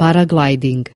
paragliding.